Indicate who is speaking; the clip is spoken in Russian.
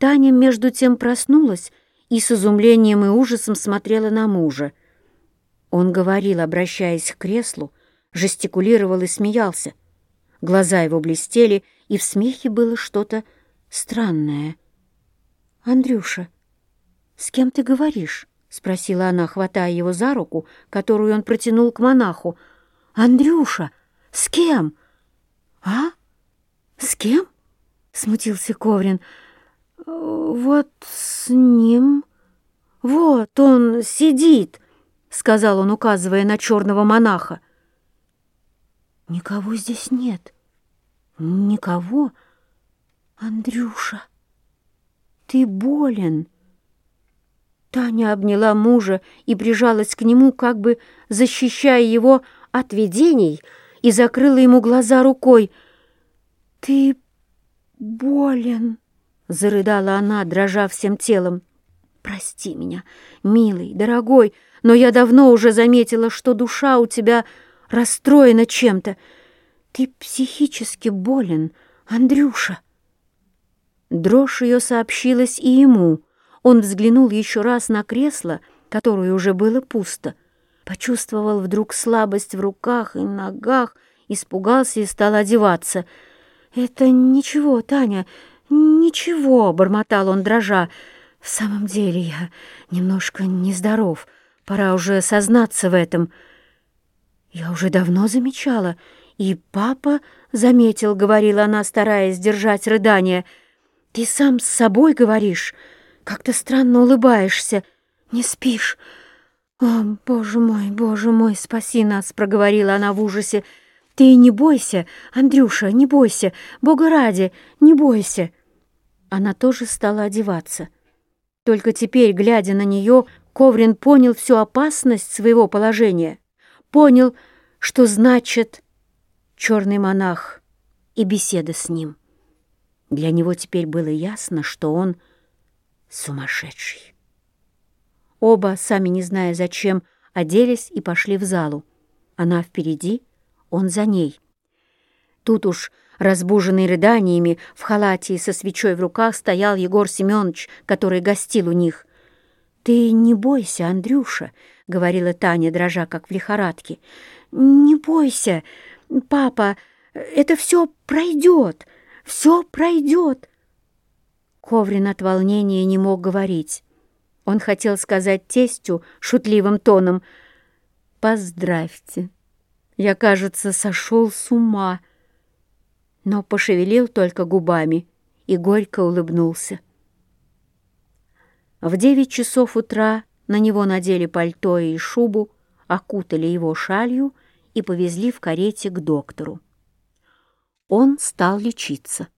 Speaker 1: Таня между тем проснулась и с изумлением и ужасом смотрела на мужа. Он говорил, обращаясь к креслу, жестикулировал и смеялся. Глаза его блестели, и в смехе было что-то странное. «Андрюша, с кем ты говоришь?» — спросила она, хватая его за руку, которую он протянул к монаху. «Андрюша, с кем?» «А? С кем?» — смутился Коврин. «Вот с ним. Вот он сидит», — сказал он, указывая на черного монаха. «Никого здесь нет. Никого. Андрюша, ты болен». Таня обняла мужа и прижалась к нему, как бы защищая его от видений, и закрыла ему глаза рукой. «Ты болен», — зарыдала она, дрожа всем телом. «Прости меня, милый, дорогой, но я давно уже заметила, что душа у тебя расстроена чем-то. Ты психически болен, Андрюша». Дрожь ее сообщилась и ему — он взглянул еще раз на кресло, которое уже было пусто, почувствовал вдруг слабость в руках и ногах, испугался и стал одеваться. «Это ничего, Таня, ничего», — бормотал он, дрожа. «В самом деле я немножко нездоров, пора уже сознаться в этом». «Я уже давно замечала, и папа заметил», — говорила она, стараясь сдержать рыдание. «Ты сам с собой говоришь». Как-то странно улыбаешься. Не спишь? О, боже мой, боже мой, спаси нас, проговорила она в ужасе. Ты не бойся, Андрюша, не бойся, Бога ради, не бойся. Она тоже стала одеваться. Только теперь, глядя на нее, Коврин понял всю опасность своего положения. Понял, что значит черный монах и беседа с ним. Для него теперь было ясно, что он — Сумасшедший. Оба, сами не зная зачем, оделись и пошли в залу. Она впереди, он за ней. Тут уж, разбуженный рыданиями, в халате и со свечой в руках стоял Егор Семенович, который гостил у них. «Ты не бойся, Андрюша», — говорила Таня, дрожа, как в лихорадке. «Не бойся, папа, это все пройдет, все пройдет. Коврин от волнения не мог говорить. Он хотел сказать тестю шутливым тоном «Поздравьте, я, кажется, сошел с ума», но пошевелил только губами и горько улыбнулся. В девять часов утра на него надели пальто и шубу, окутали его шалью и повезли в карете к доктору. Он стал лечиться.